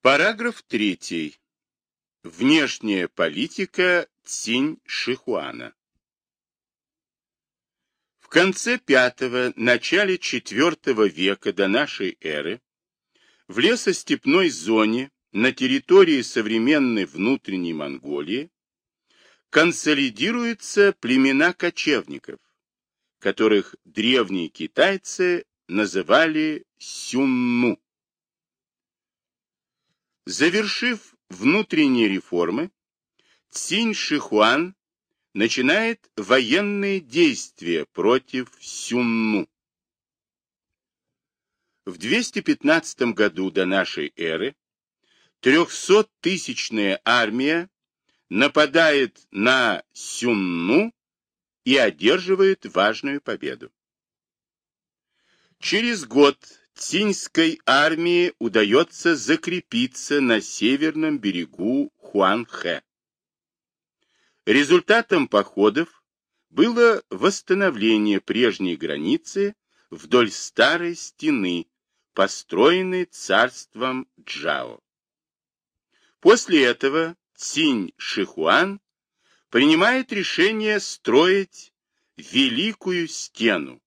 Параграф 3. Внешняя политика Цинь-Шихуана. В конце V – начале IV века до нашей эры в лесостепной зоне на территории современной внутренней Монголии консолидируются племена кочевников, которых древние китайцы называли сюнну. Завершив внутренние реформы, Цинь Шихуан начинает военные действия против Сюнну. В 215 году до нашей эры 300-тысячная армия нападает на Сюнну и одерживает важную победу. Через год Цинской армии удается закрепиться на северном берегу Хуанхэ. Результатом походов было восстановление прежней границы вдоль старой стены, построенной царством Джао. После этого Цинь Шихуан принимает решение строить Великую Стену,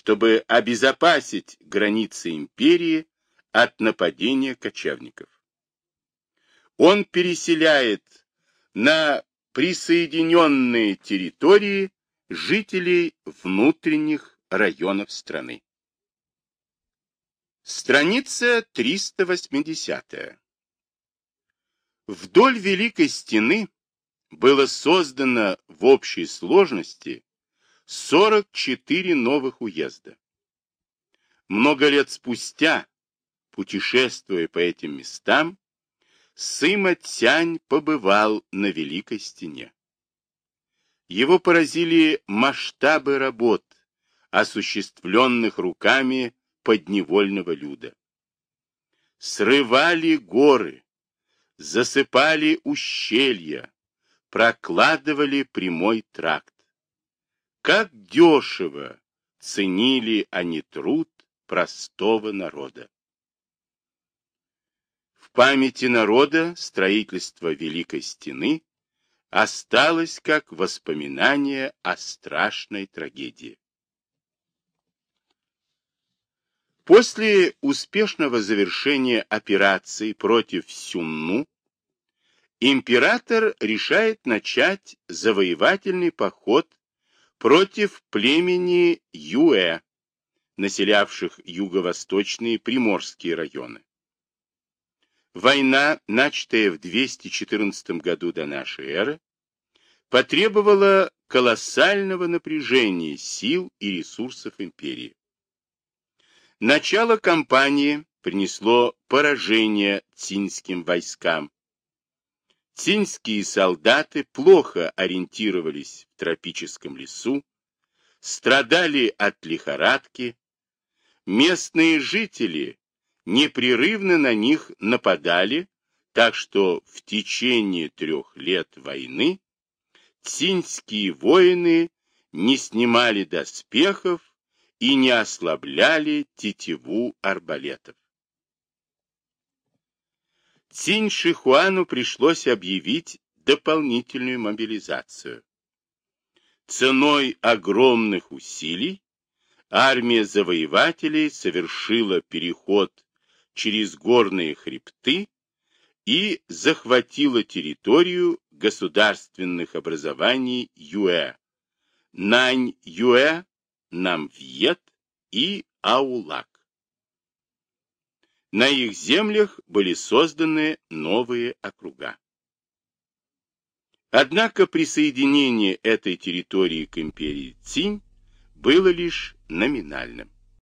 чтобы обезопасить границы империи от нападения кочевников. Он переселяет на присоединенные территории жителей внутренних районов страны. Страница 380. Вдоль Великой Стены было создано в общей сложности 44 новых уезда. Много лет спустя, путешествуя по этим местам, Сыма Тянь побывал на Великой Стене. Его поразили масштабы работ, осуществленных руками подневольного люда. Срывали горы, засыпали ущелья, прокладывали прямой тракт. Как дешево ценили они труд простого народа. В памяти народа строительство Великой Стены осталось как воспоминание о страшной трагедии. После успешного завершения операции против Сюнну император решает начать завоевательный поход против племени Юэ, населявших юго-восточные приморские районы. Война, начатая в 214 году до нашей эры, потребовала колоссального напряжения сил и ресурсов империи. Начало кампании принесло поражение цинским войскам, Цинские солдаты плохо ориентировались в тропическом лесу, страдали от лихорадки, местные жители непрерывно на них нападали, так что в течение трех лет войны цинские воины не снимали доспехов и не ослабляли тетиву арбалетов. Цинь Шихуану пришлось объявить дополнительную мобилизацию. Ценой огромных усилий армия завоевателей совершила переход через горные хребты и захватила территорию государственных образований Юэ, Нань-Юэ, Намвьет и Аулак. На их землях были созданы новые округа. Однако присоединение этой территории к империи Цинь было лишь номинальным.